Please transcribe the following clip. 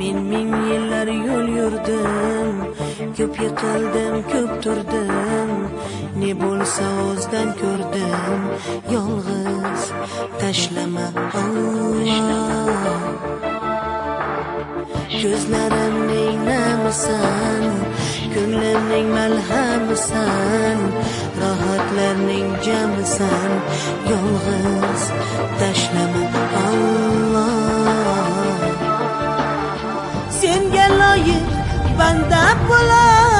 men ming yillar yo'l yurdim ko'p yiqildim ko'p turdim ne bo'lsa o'zidan ko'rdim yolg'iz tashlama olloh ko'zlarimning namisan ko'nglimning malhamisan rohatlarning jamisan yolg'iz tashlama Bandar bola